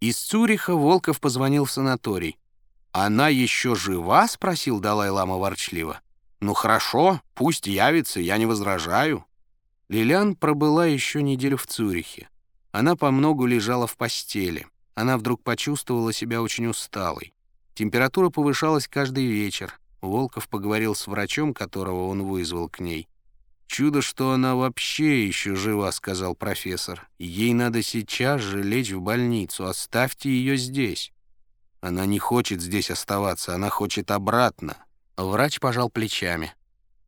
Из Цюриха Волков позвонил в санаторий. «Она еще жива?» — спросил Далай-Лама ворчливо. «Ну хорошо, пусть явится, я не возражаю». Лилиан пробыла еще неделю в Цюрихе. Она помногу лежала в постели. Она вдруг почувствовала себя очень усталой. Температура повышалась каждый вечер. Волков поговорил с врачом, которого он вызвал к ней. «Чудо, что она вообще еще жива», — сказал профессор. «Ей надо сейчас же лечь в больницу. Оставьте ее здесь». «Она не хочет здесь оставаться, она хочет обратно». Врач пожал плечами.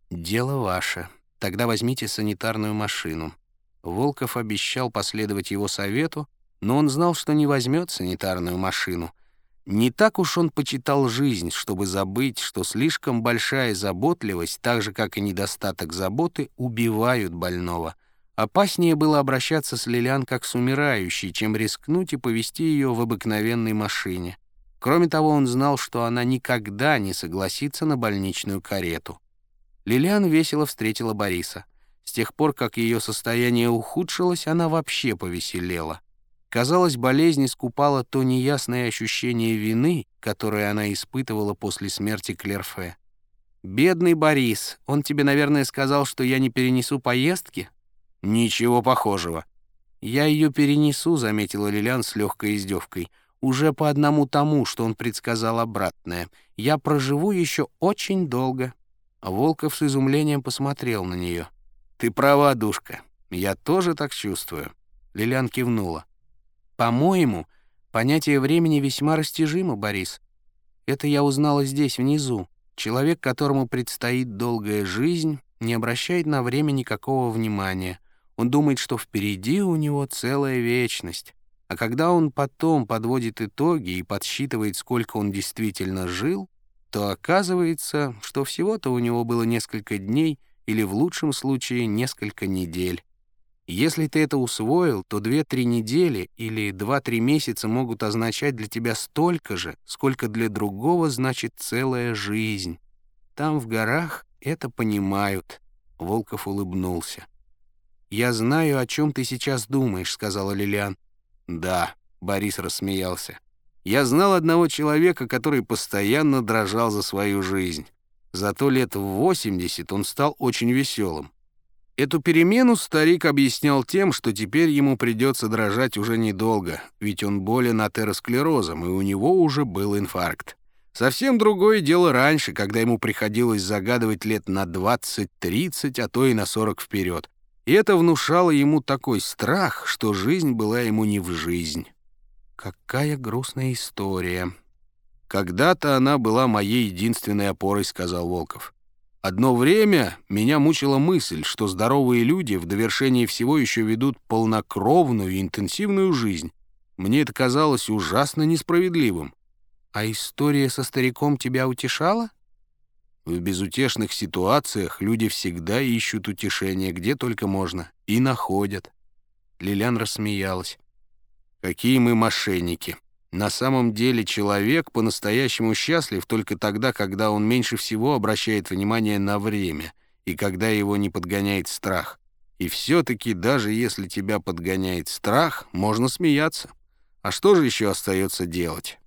«Дело ваше. Тогда возьмите санитарную машину». Волков обещал последовать его совету, но он знал, что не возьмет санитарную машину — не так уж он почитал жизнь, чтобы забыть, что слишком большая заботливость, так же, как и недостаток заботы, убивают больного. Опаснее было обращаться с Лилиан как с умирающей, чем рискнуть и повести ее в обыкновенной машине. Кроме того, он знал, что она никогда не согласится на больничную карету. Лилиан весело встретила Бориса. С тех пор, как ее состояние ухудшилось, она вообще повеселела. Казалось, болезнь искупала то неясное ощущение вины, которое она испытывала после смерти Клерфе. «Бедный Борис, он тебе, наверное, сказал, что я не перенесу поездки?» «Ничего похожего». «Я ее перенесу», — заметила Лилиан с легкой издевкой. «Уже по одному тому, что он предсказал обратное. Я проживу еще очень долго». Волков с изумлением посмотрел на нее. «Ты права, душка. Я тоже так чувствую». Лилиан кивнула. По-моему, понятие времени весьма растяжимо, Борис. Это я узнала здесь, внизу. Человек, которому предстоит долгая жизнь, не обращает на время никакого внимания. Он думает, что впереди у него целая вечность. А когда он потом подводит итоги и подсчитывает, сколько он действительно жил, то оказывается, что всего-то у него было несколько дней или в лучшем случае несколько недель. Если ты это усвоил, то 2-3 недели или 2-3 месяца могут означать для тебя столько же, сколько для другого значит целая жизнь. Там, в горах, это понимают. Волков улыбнулся. «Я знаю, о чем ты сейчас думаешь», — сказала Лилиан. «Да», — Борис рассмеялся. «Я знал одного человека, который постоянно дрожал за свою жизнь. Зато лет в 80 он стал очень веселым. Эту перемену старик объяснял тем, что теперь ему придется дрожать уже недолго, ведь он болен атеросклерозом, и у него уже был инфаркт. Совсем другое дело раньше, когда ему приходилось загадывать лет на 20-30, а то и на 40 вперед. И это внушало ему такой страх, что жизнь была ему не в жизнь. «Какая грустная история!» «Когда-то она была моей единственной опорой», — сказал Волков. Одно время меня мучила мысль, что здоровые люди в довершении всего еще ведут полнокровную и интенсивную жизнь. Мне это казалось ужасно несправедливым. А история со стариком тебя утешала? В безутешных ситуациях люди всегда ищут утешение, где только можно, и находят. Лилиан рассмеялась. «Какие мы мошенники!» На самом деле человек по-настоящему счастлив только тогда, когда он меньше всего обращает внимание на время и когда его не подгоняет страх. И все-таки даже если тебя подгоняет страх, можно смеяться. А что же еще остается делать?